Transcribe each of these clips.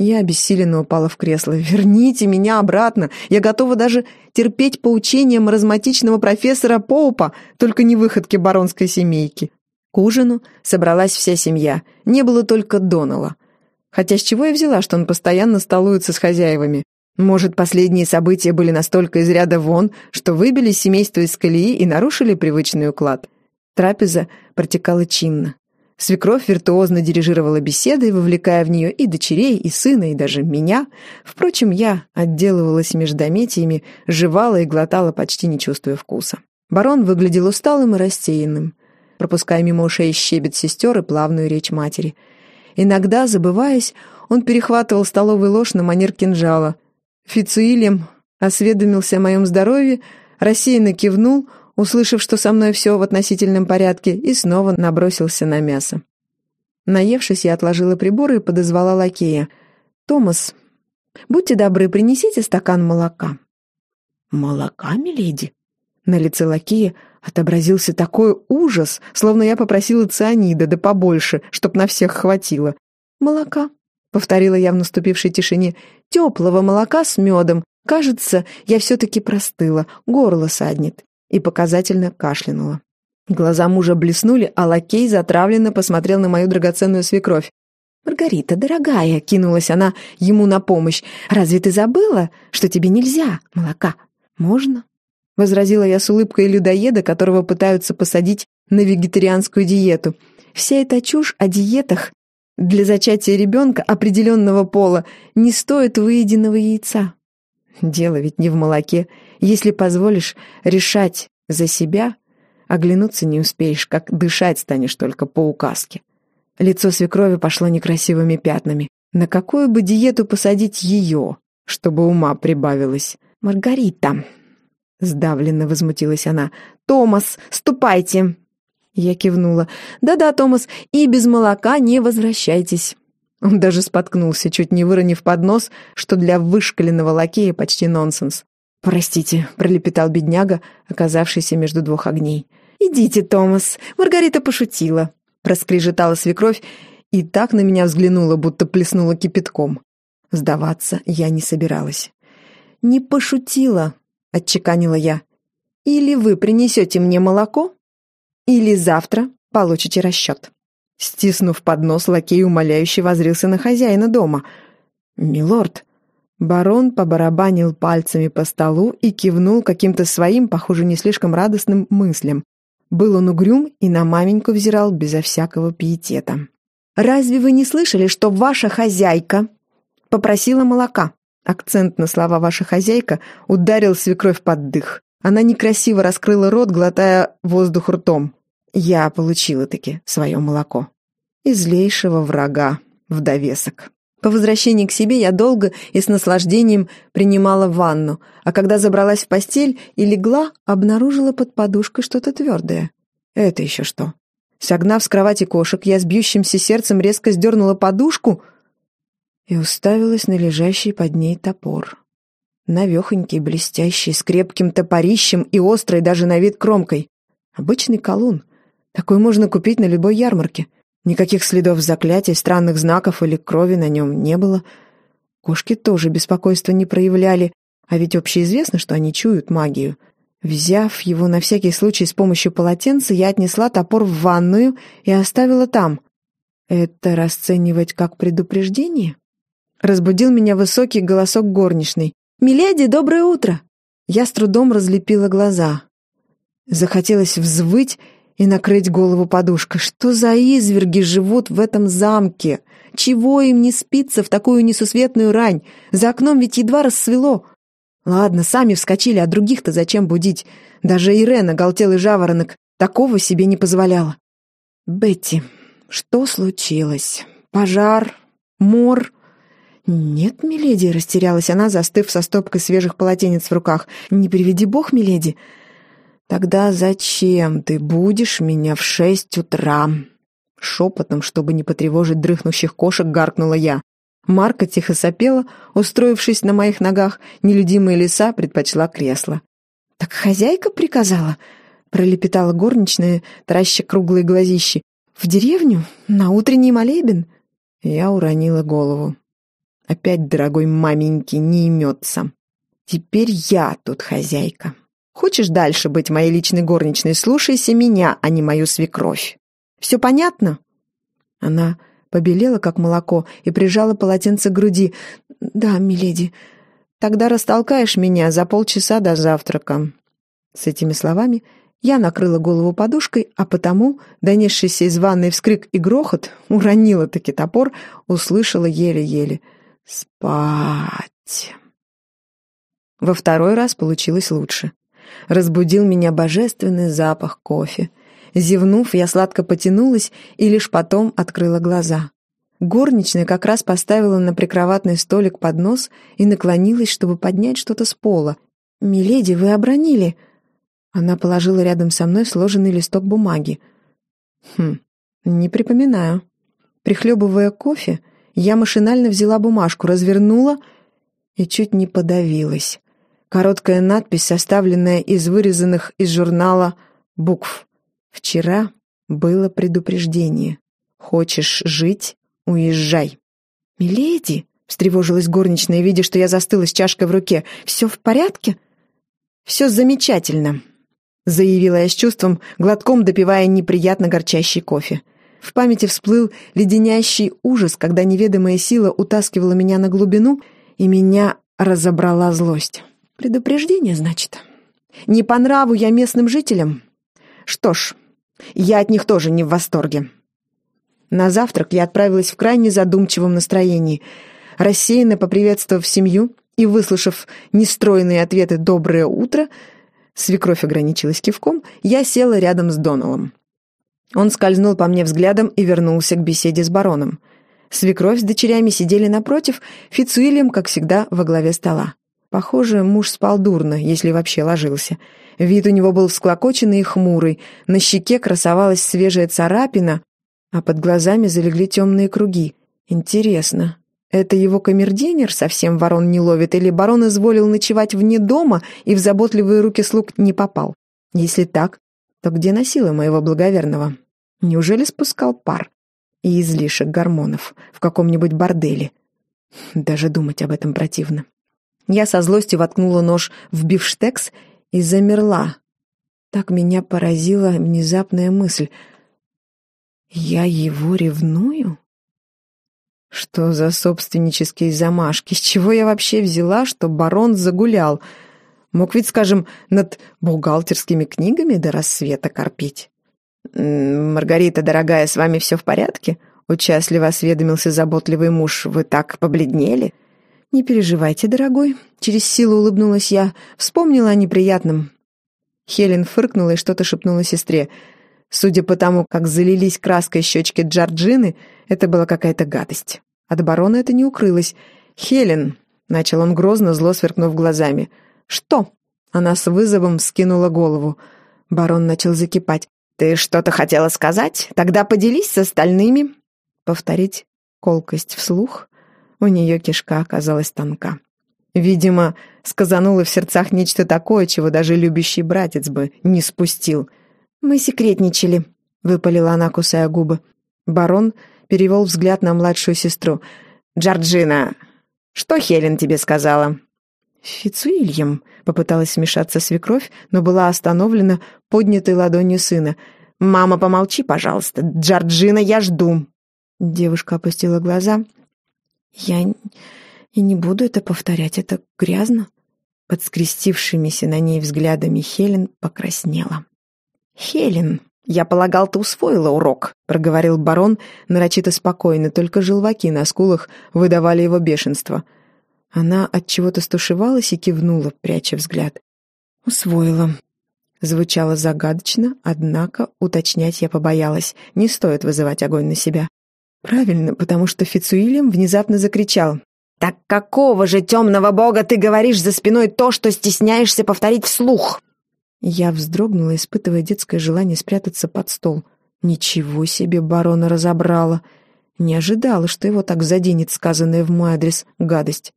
Я обессиленно упала в кресло. «Верните меня обратно! Я готова даже терпеть поучения маразматичного профессора Поупа, только не выходки баронской семейки». К ужину собралась вся семья. Не было только Донала. Хотя с чего я взяла, что он постоянно столуется с хозяевами? Может, последние события были настолько из ряда вон, что выбили семейство из колеи и нарушили привычный уклад? Трапеза протекала чинно. Свекровь виртуозно дирижировала беседой, вовлекая в нее и дочерей, и сына, и даже меня. Впрочем, я отделывалась междометиями, жевала и глотала, почти не чувствуя вкуса. Барон выглядел усталым и рассеянным, пропуская мимо ушей щебет сестер и плавную речь матери. Иногда, забываясь, он перехватывал столовый ложь на манер кинжала. Фицуилем осведомился о моем здоровье, рассеянно кивнул — услышав, что со мной все в относительном порядке, и снова набросился на мясо. Наевшись, я отложила приборы и подозвала лакея. «Томас, будьте добры, принесите стакан молока». «Молока, миледи?» На лице лакея отобразился такой ужас, словно я попросила цианида, да побольше, чтоб на всех хватило. «Молока», — повторила я в наступившей тишине, — «теплого молока с медом. Кажется, я все-таки простыла, горло саднет» и показательно кашлянула. Глаза мужа блеснули, а лакей затравленно посмотрел на мою драгоценную свекровь. «Маргарита, дорогая!» — кинулась она ему на помощь. «Разве ты забыла, что тебе нельзя молока?» «Можно?» — возразила я с улыбкой людоеда, которого пытаются посадить на вегетарианскую диету. «Вся эта чушь о диетах для зачатия ребенка определенного пола не стоит выеденного яйца. Дело ведь не в молоке. Если позволишь решать за себя, оглянуться не успеешь, как дышать станешь только по указке. Лицо свекрови пошло некрасивыми пятнами. На какую бы диету посадить ее, чтобы ума прибавилось? «Маргарита!» Сдавленно возмутилась она. «Томас, ступайте!» Я кивнула. «Да-да, Томас, и без молока не возвращайтесь». Он даже споткнулся, чуть не выронив поднос, что для вышкаленного лакея почти нонсенс. «Простите», — пролепетал бедняга, оказавшийся между двух огней. «Идите, Томас, Маргарита пошутила», — проскрежетала свекровь и так на меня взглянула, будто плеснула кипятком. Сдаваться я не собиралась. «Не пошутила», — отчеканила я. «Или вы принесете мне молоко, или завтра получите расчет». Стиснув поднос, лакей умоляюще возрился на хозяина дома. «Милорд», Барон побарабанил пальцами по столу и кивнул каким-то своим, похоже, не слишком радостным мыслям. Был он угрюм и на маменьку взирал безо всякого пиетета. «Разве вы не слышали, что ваша хозяйка попросила молока?» Акцент на слова «ваша хозяйка» ударил свекровь под дых. Она некрасиво раскрыла рот, глотая воздух ртом. Я получила-таки свое молоко. Из злейшего врага в довесок. По возвращении к себе я долго и с наслаждением принимала ванну, а когда забралась в постель и легла, обнаружила под подушкой что-то твердое. Это еще что? Согнав с кровати кошек, я с бьющимся сердцем резко сдернула подушку и уставилась на лежащий под ней топор. Навехонький, блестящий, с крепким топорищем и острой даже на вид кромкой. Обычный колун. Такой можно купить на любой ярмарке. Никаких следов заклятий, странных знаков или крови на нем не было. Кошки тоже беспокойства не проявляли, а ведь общеизвестно, что они чуют магию. Взяв его на всякий случай с помощью полотенца, я отнесла топор в ванную и оставила там. Это расценивать как предупреждение? Разбудил меня высокий голосок горничной. «Миледи, доброе утро!» Я с трудом разлепила глаза. Захотелось взвыть и накрыть голову подушкой. Что за изверги живут в этом замке? Чего им не спится в такую несусветную рань? За окном ведь едва рассвело. Ладно, сами вскочили, а других-то зачем будить? Даже Ирена, галтелый жаворонок, такого себе не позволяла. Бетти, что случилось? Пожар? Мор? «Нет, миледи», — растерялась она, застыв со стопкой свежих полотенец в руках. «Не приведи бог, миледи. «Тогда зачем ты будешь меня в шесть утра?» Шепотом, чтобы не потревожить дрыхнущих кошек, гаркнула я. Марка тихо сопела, устроившись на моих ногах, нелюдимая лиса предпочла кресло. «Так хозяйка приказала?» — пролепетала горничная, тараща круглые глазищи. «В деревню? На утренний молебен?» Я уронила голову. Опять, дорогой маменьки, не имется. Теперь я тут хозяйка. Хочешь дальше быть моей личной горничной, слушайся меня, а не мою свекровь. Все понятно?» Она побелела, как молоко, и прижала полотенце к груди. «Да, миледи, тогда растолкаешь меня за полчаса до завтрака». С этими словами я накрыла голову подушкой, а потому, донесшийся из ванной вскрик и грохот, уронила таки топор, услышала еле-еле. «Спать!» Во второй раз получилось лучше. Разбудил меня божественный запах кофе. Зевнув, я сладко потянулась и лишь потом открыла глаза. Горничная как раз поставила на прикроватный столик поднос и наклонилась, чтобы поднять что-то с пола. «Миледи, вы обронили!» Она положила рядом со мной сложенный листок бумаги. «Хм, не припоминаю». Прихлебывая кофе, я машинально взяла бумажку, развернула и чуть не подавилась. Короткая надпись, составленная из вырезанных из журнала букв. Вчера было предупреждение. Хочешь жить — уезжай. «Миледи!» — встревожилась горничная, видя, что я застыла с чашкой в руке. «Все в порядке?» «Все замечательно», — заявила я с чувством, глотком допивая неприятно горчащий кофе. В памяти всплыл леденящий ужас, когда неведомая сила утаскивала меня на глубину, и меня разобрала злость. «Предупреждение, значит? Не по нраву я местным жителям? Что ж, я от них тоже не в восторге. На завтрак я отправилась в крайне задумчивом настроении. Рассеянно поприветствовав семью и выслушав нестройные ответы «доброе утро», свекровь ограничилась кивком, я села рядом с Доналом. Он скользнул по мне взглядом и вернулся к беседе с бароном. Свекровь с дочерями сидели напротив, Фицуильям, как всегда, во главе стола. Похоже, муж спал дурно, если вообще ложился. Вид у него был всклокоченный и хмурый, на щеке красовалась свежая царапина, а под глазами залегли темные круги. Интересно, это его камердинер совсем ворон не ловит, или барон изволил ночевать вне дома и в заботливые руки слуг не попал? Если так, то где носила моего благоверного? Неужели спускал пар и излишек гормонов в каком-нибудь борделе? Даже думать об этом противно. Я со злостью воткнула нож в бифштекс и замерла. Так меня поразила внезапная мысль. «Я его ревную?» Что за собственнические замашки? С чего я вообще взяла, что барон загулял? Мог ведь, скажем, над бухгалтерскими книгами до рассвета корпеть. «Маргарита, дорогая, с вами все в порядке?» Участливо осведомился заботливый муж. «Вы так побледнели?» «Не переживайте, дорогой», — через силу улыбнулась я, вспомнила о неприятном. Хелен фыркнула и что-то шепнула сестре. Судя по тому, как залились краской щечки Джорджины, это была какая-то гадость. От барона это не укрылось. «Хелен», — начал он грозно, зло сверкнув глазами. «Что?» — она с вызовом скинула голову. Барон начал закипать. «Ты что-то хотела сказать? Тогда поделись с остальными». Повторить колкость вслух у нее кишка оказалась тонка. Видимо, сказанула в сердцах нечто такое, чего даже любящий братец бы не спустил. «Мы секретничали», — выпалила она, кусая губы. Барон перевел взгляд на младшую сестру. «Джорджина, что Хелен тебе сказала?» «Фицуильям», — попыталась смешаться свекровь, но была остановлена поднятой ладонью сына. «Мама, помолчи, пожалуйста. Джорджина, я жду». Девушка опустила глаза я и не буду это повторять, это грязно. Под скрестившимися на ней взглядами Хелен покраснела. «Хелен, я полагал, ты усвоила урок», — проговорил барон нарочито спокойно, только желваки на скулах выдавали его бешенство. Она от чего то стушевалась и кивнула, пряча взгляд. «Усвоила», Звучало загадочно, однако уточнять я побоялась. Не стоит вызывать огонь на себя. Правильно, потому что Фицуильям внезапно закричал. «Так какого же темного бога ты говоришь за спиной то, что стесняешься повторить вслух?» Я вздрогнула, испытывая детское желание спрятаться под стол. Ничего себе барона разобрала. Не ожидала, что его так заденет сказанная в мой адрес гадость.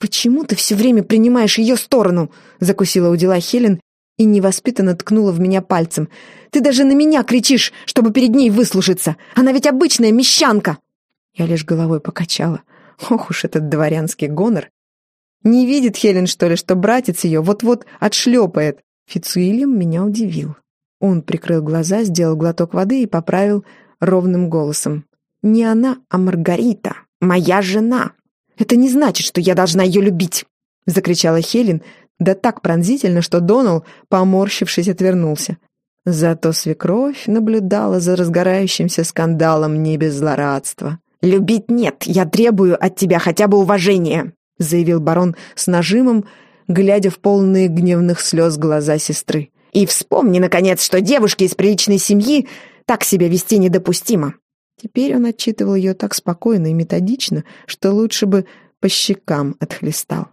«Почему ты все время принимаешь ее сторону?» — закусила у дела Хелен и невоспитанно ткнула в меня пальцем. «Ты даже на меня кричишь, чтобы перед ней выслушаться! Она ведь обычная мещанка!» Я лишь головой покачала. Ох уж этот дворянский гонор. Не видит Хелен, что ли, что братец ее вот-вот отшлепает? Фицуильям меня удивил. Он прикрыл глаза, сделал глоток воды и поправил ровным голосом. «Не она, а Маргарита, моя жена. Это не значит, что я должна ее любить!» Закричала Хелен, да так пронзительно, что Донал, поморщившись, отвернулся. Зато свекровь наблюдала за разгорающимся скандалом не без злорадства. «Любить нет, я требую от тебя хотя бы уважения», заявил барон с нажимом, глядя в полные гневных слез глаза сестры. «И вспомни, наконец, что девушке из приличной семьи так себя вести недопустимо». Теперь он отчитывал ее так спокойно и методично, что лучше бы по щекам отхлестал.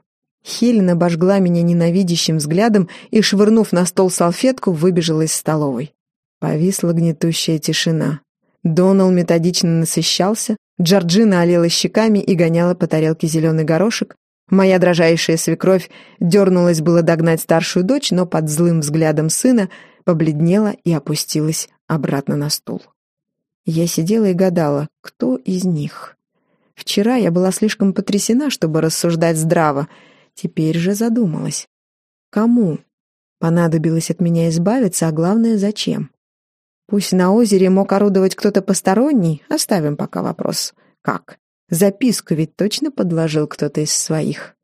Хелен обожгла меня ненавидящим взглядом и, швырнув на стол салфетку, выбежала из столовой. Повисла гнетущая тишина. Донал методично насыщался, Джорджина олела щеками и гоняла по тарелке зеленый горошек. Моя дрожайшая свекровь дернулась было догнать старшую дочь, но под злым взглядом сына побледнела и опустилась обратно на стул. Я сидела и гадала, кто из них. Вчера я была слишком потрясена, чтобы рассуждать здраво, Теперь же задумалась. Кому понадобилось от меня избавиться, а главное, зачем? Пусть на озере мог орудовать кто-то посторонний, оставим пока вопрос. Как? Записку ведь точно подложил кто-то из своих.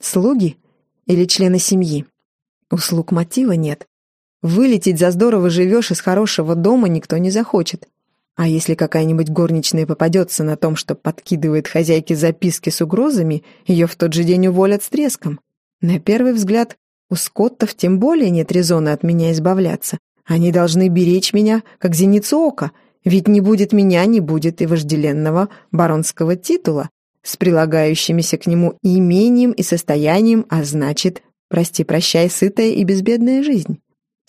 Слуги или члены семьи? Услуг мотива нет. Вылететь за здорово живешь из хорошего дома никто не захочет. А если какая-нибудь горничная попадется на том, что подкидывает хозяйке записки с угрозами, ее в тот же день уволят с треском. На первый взгляд, у скоттов тем более нет резона от меня избавляться. Они должны беречь меня, как зеницу ока, ведь не будет меня, не будет и вожделенного баронского титула с прилагающимися к нему имением и состоянием, а значит, прости-прощай, сытая и безбедная жизнь.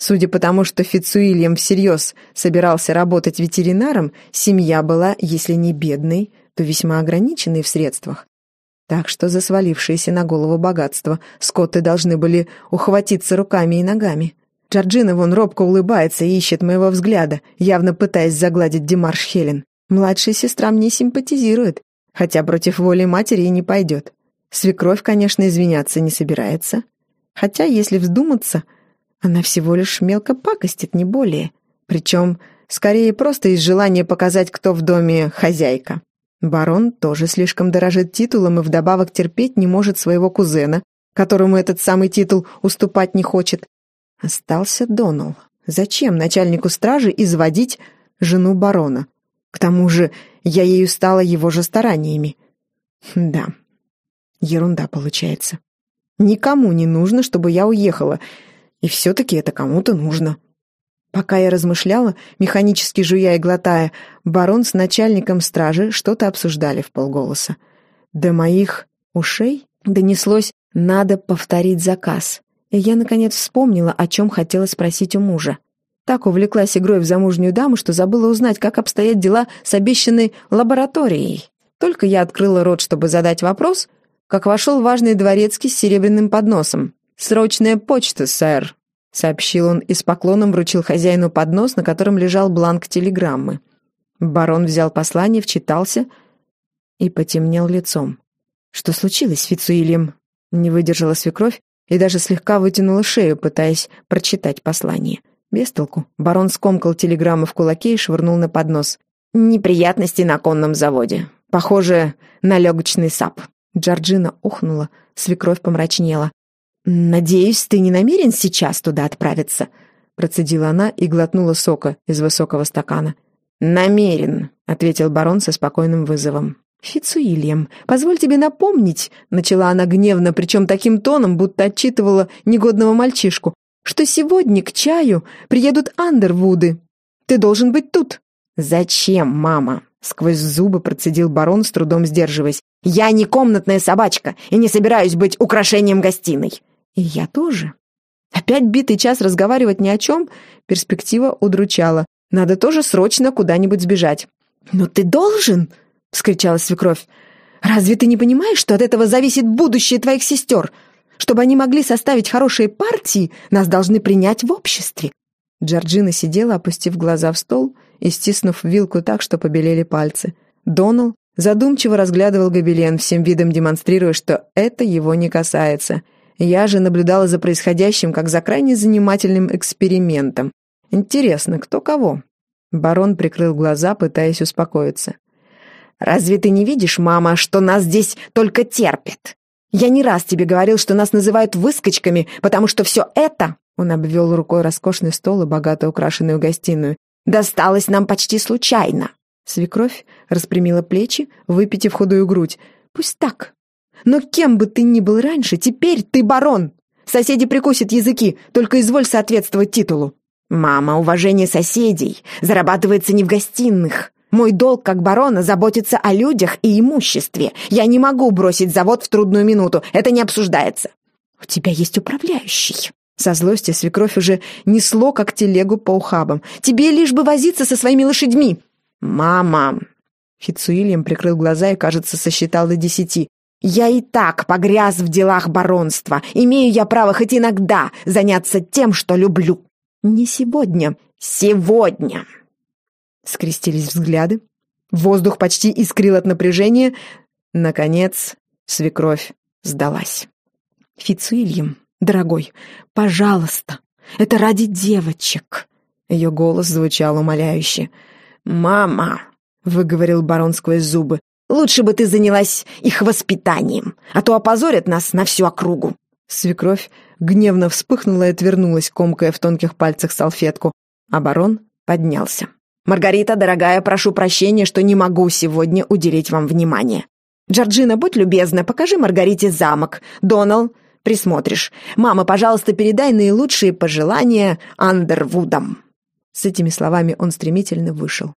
Судя по тому, что Фицуильям всерьез собирался работать ветеринаром, семья была, если не бедной, то весьма ограниченной в средствах. Так что за свалившееся на голову богатство скотты должны были ухватиться руками и ногами. Джорджина вон робко улыбается и ищет моего взгляда, явно пытаясь загладить Демарш Хелен. Младшая сестра мне симпатизирует, хотя против воли матери и не пойдет. Свекровь, конечно, извиняться не собирается. Хотя, если вздуматься, она всего лишь мелко пакостит, не более. Причем, скорее, просто из желания показать, кто в доме хозяйка. Барон тоже слишком дорожит титулом и вдобавок терпеть не может своего кузена, которому этот самый титул уступать не хочет. Остался Донал. Зачем начальнику стражи изводить жену барона? К тому же я ею стала его же стараниями. Да, ерунда получается. Никому не нужно, чтобы я уехала — и все-таки это кому-то нужно. Пока я размышляла, механически жуя и глотая, барон с начальником стражи что-то обсуждали в полголоса. До моих ушей донеслось «надо повторить заказ». И я, наконец, вспомнила, о чем хотела спросить у мужа. Так увлеклась игрой в замужнюю даму, что забыла узнать, как обстоят дела с обещанной лабораторией. Только я открыла рот, чтобы задать вопрос, как вошел важный дворецкий с серебряным подносом. «Срочная почта, сэр», — сообщил он и с поклоном вручил хозяину поднос, на котором лежал бланк телеграммы. Барон взял послание, вчитался и потемнел лицом. «Что случилось с Фицуильем?» Не выдержала свекровь и даже слегка вытянула шею, пытаясь прочитать послание. Без толку. Барон скомкал телеграмму в кулаке и швырнул на поднос. «Неприятности на конном заводе. Похоже на легочный сап». Джорджина ухнула, свекровь помрачнела. «Надеюсь, ты не намерен сейчас туда отправиться?» Процедила она и глотнула сока из высокого стакана. «Намерен», — ответил барон со спокойным вызовом. «Фицуильям, позволь тебе напомнить», — начала она гневно, причем таким тоном, будто отчитывала негодного мальчишку, «что сегодня к чаю приедут Андервуды. Ты должен быть тут». «Зачем, мама?» — сквозь зубы процедил барон, с трудом сдерживаясь. «Я не комнатная собачка и не собираюсь быть украшением гостиной. И я тоже. Опять битый час разговаривать ни о чем, перспектива удручала. Надо тоже срочно куда-нибудь сбежать. «Но ты должен!» — вскричала свекровь. «Разве ты не понимаешь, что от этого зависит будущее твоих сестер? Чтобы они могли составить хорошие партии, нас должны принять в обществе». Джорджина сидела, опустив глаза в стол и стиснув вилку так, что побелели пальцы. Донал Задумчиво разглядывал гобелен, всем видом демонстрируя, что это его не касается. Я же наблюдала за происходящим, как за крайне занимательным экспериментом. Интересно, кто кого? Барон прикрыл глаза, пытаясь успокоиться. «Разве ты не видишь, мама, что нас здесь только терпят? Я не раз тебе говорил, что нас называют выскочками, потому что все это...» Он обвел рукой роскошный стол и богато украшенную гостиную. «Досталось нам почти случайно». Свекровь распрямила плечи, выпитив худую грудь. «Пусть так. Но кем бы ты ни был раньше, теперь ты барон. Соседи прикусят языки, только изволь соответствовать титулу». «Мама, уважение соседей зарабатывается не в гостиных. Мой долг как барона заботиться о людях и имуществе. Я не могу бросить завод в трудную минуту, это не обсуждается». «У тебя есть управляющий». Со злости свекровь уже несло, как телегу по ухабам. «Тебе лишь бы возиться со своими лошадьми!» «Мама!» Фицуильям прикрыл глаза и, кажется, сосчитал до десяти. «Я и так погряз в делах баронства. Имею я право хоть иногда заняться тем, что люблю». «Не сегодня. Сегодня!» Скрестились взгляды. Воздух почти искрил от напряжения. Наконец, свекровь сдалась. «Фицуильям, дорогой, пожалуйста, это ради девочек!» Ее голос звучал умоляюще. «Мама!» — выговорил барон сквозь зубы. «Лучше бы ты занялась их воспитанием, а то опозорят нас на всю округу!» Свекровь гневно вспыхнула и отвернулась, комкая в тонких пальцах салфетку, барон поднялся. «Маргарита, дорогая, прошу прощения, что не могу сегодня уделить вам внимание. Джорджина, будь любезна, покажи Маргарите замок. Донал, присмотришь. Мама, пожалуйста, передай наилучшие пожелания Андервудам». С этими словами он стремительно вышел.